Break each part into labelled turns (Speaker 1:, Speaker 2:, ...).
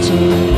Speaker 1: to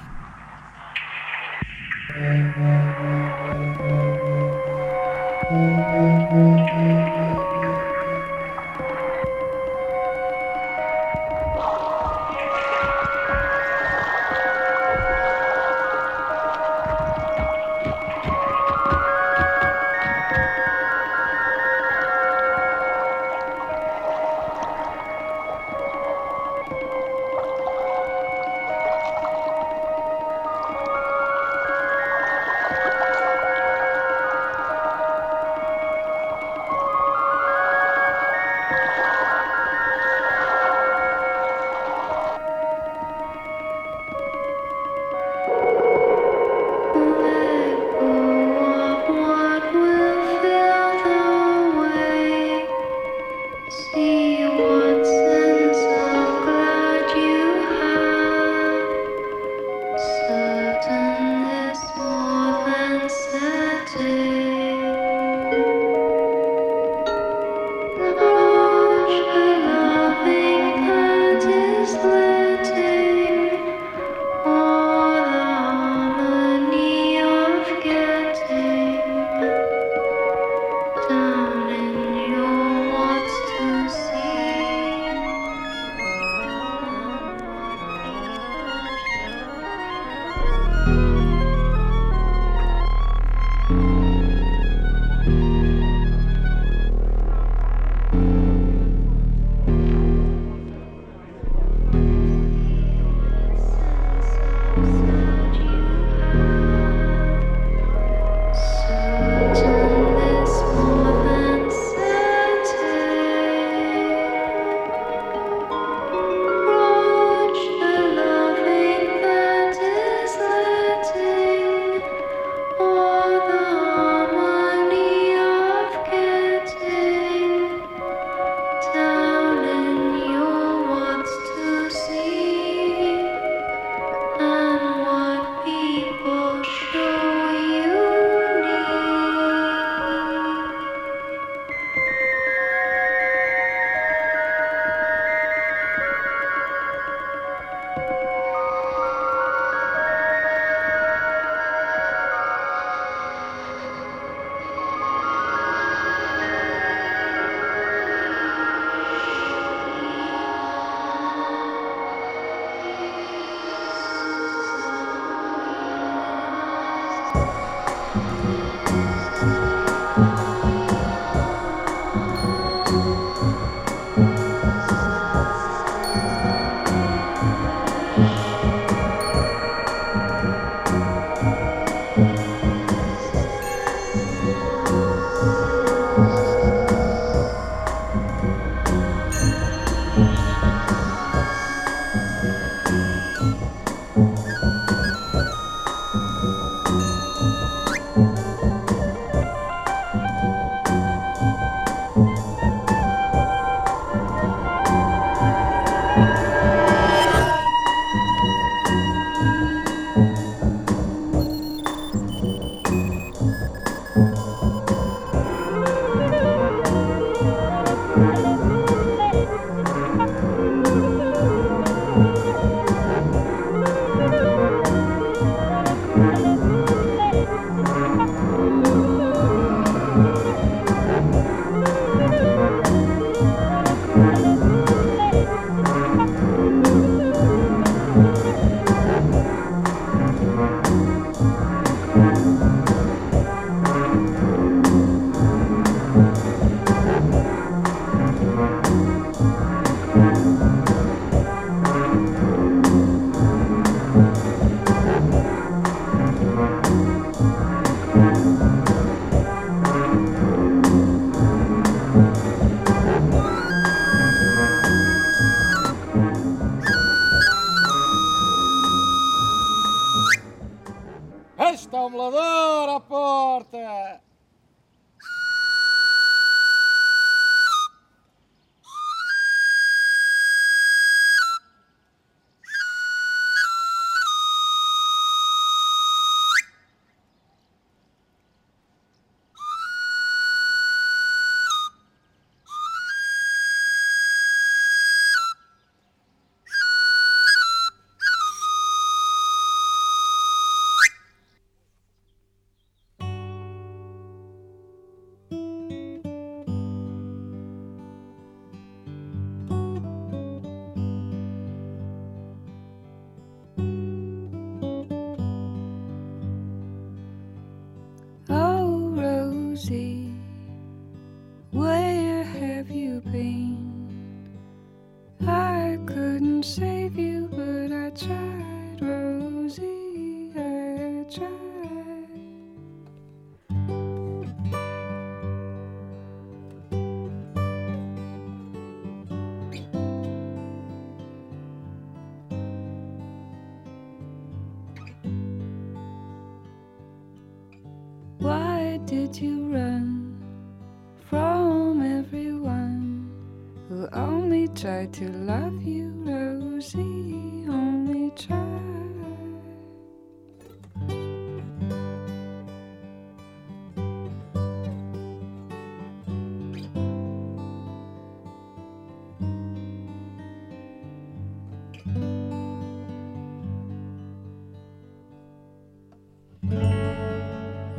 Speaker 2: To love you, Rosie? Only tried.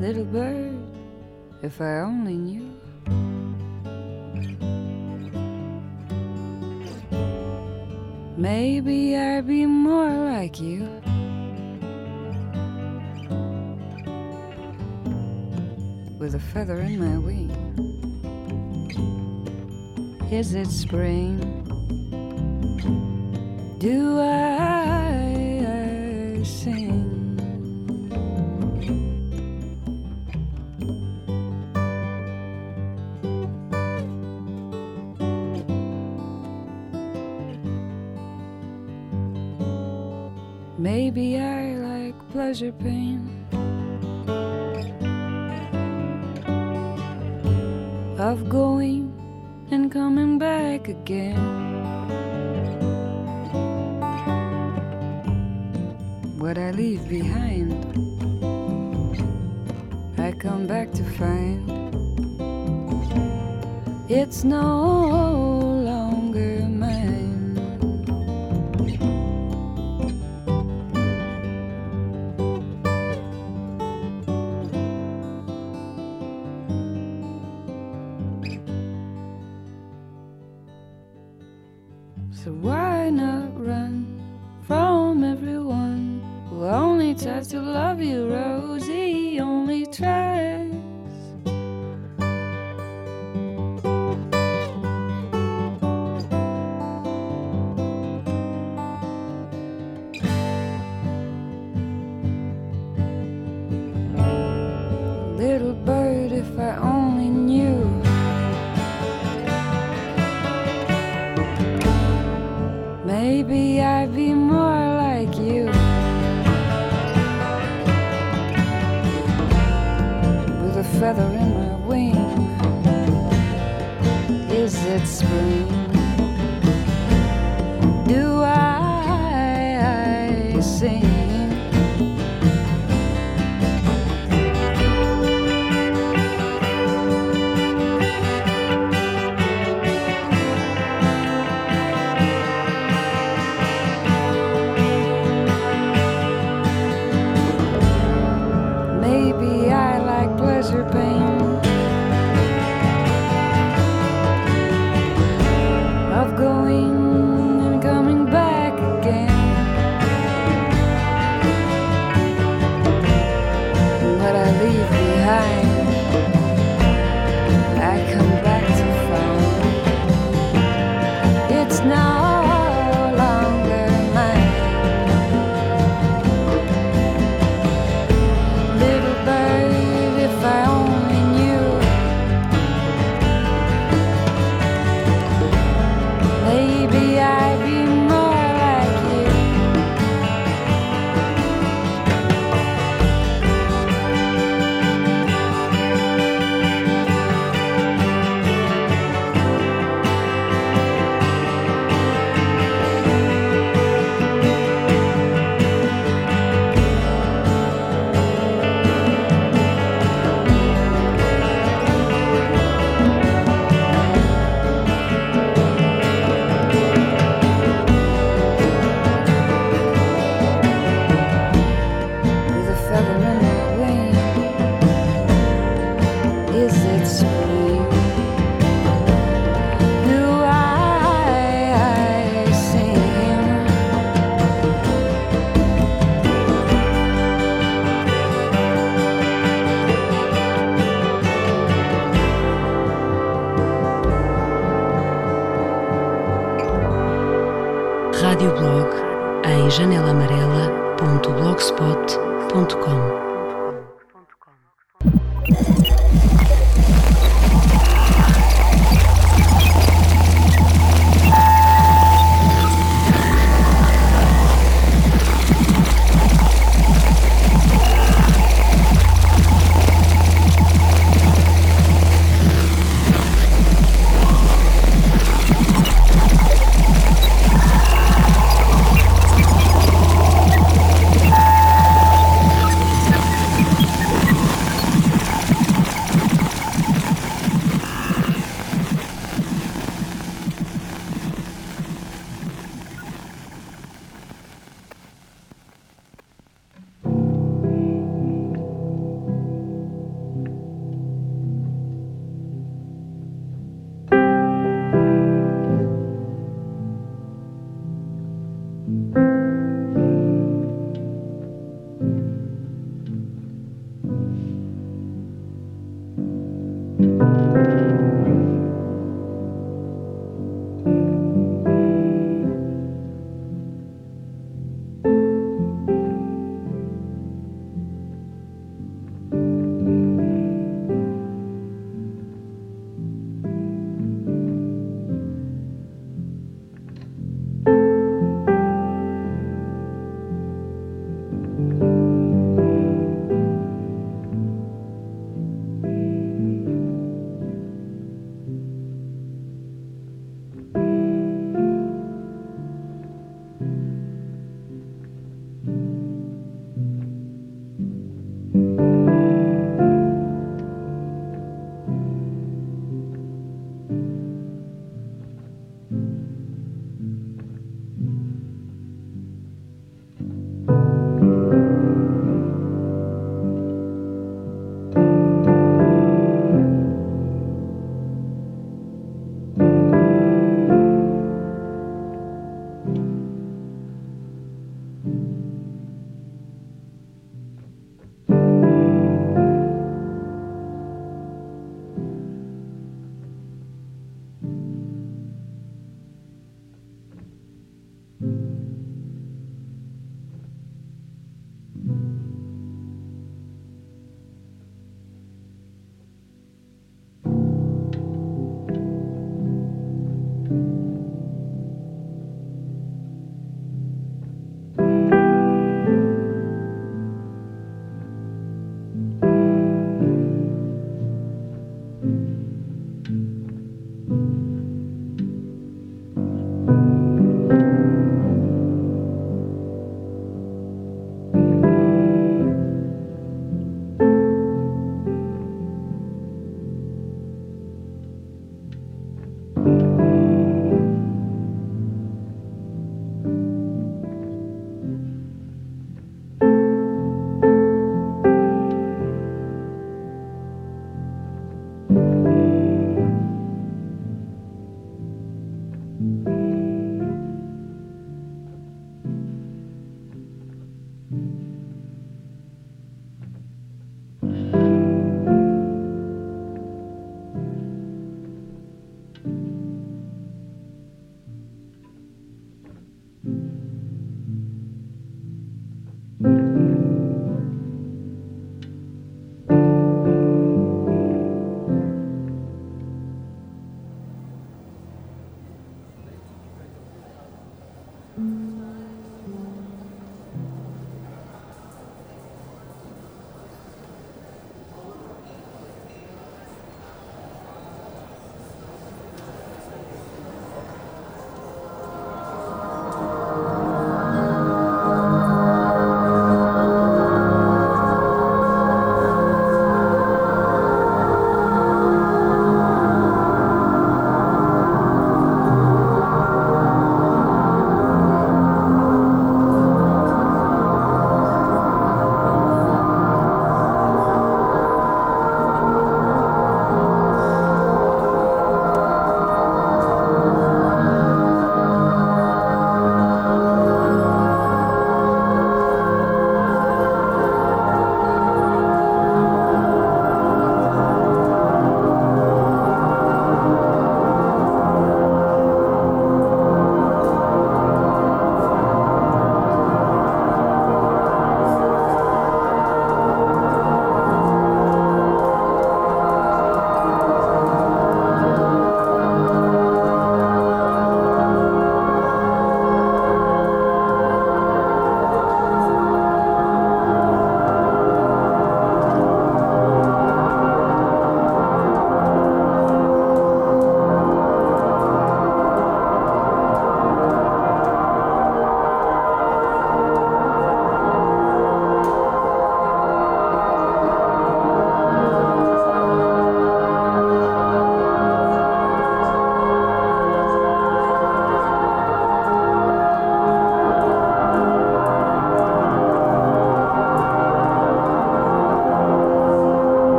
Speaker 2: Little bird, if I only knew. Maybe I'd be more like you. With a feather in my wing. Is it spring? Do I pleasure pain. Of going and coming back again. What I leave behind, I come back to find it's no feather in my wing. Is it spring?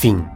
Speaker 3: Fin.